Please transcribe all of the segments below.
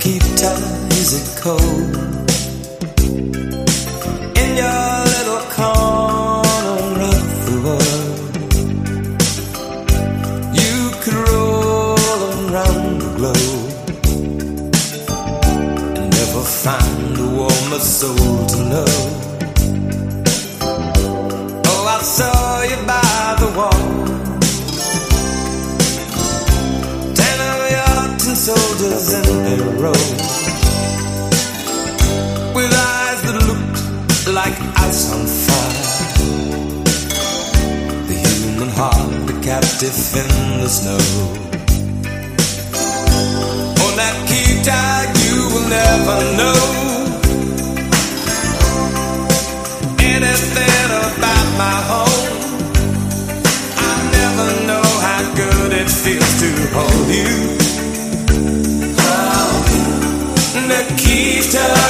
keep time? Is it cold? Like ice on fire. The human heart, a captive in the snow. On that key tag, you will never know anything about my home. I never know how good it feels to hold you. Oh, Nikita,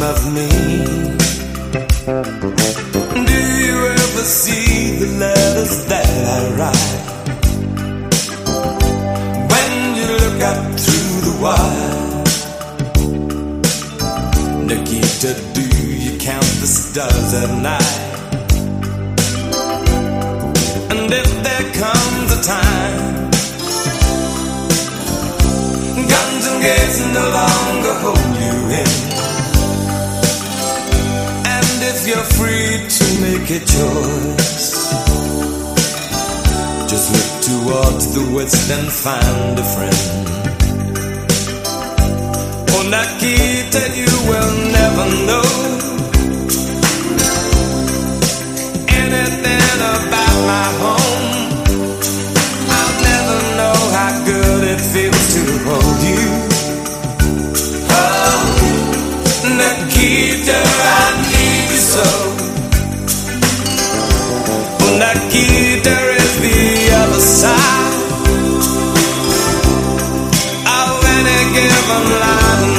dream of me? Do you ever see the letters that I write? When you look up through the wire, Nikita, do you count the stars at night? Make a choice, just look towards the west and find a friend.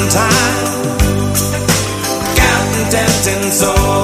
Time. Counting tempting soldiers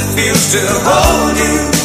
it feels to hold you.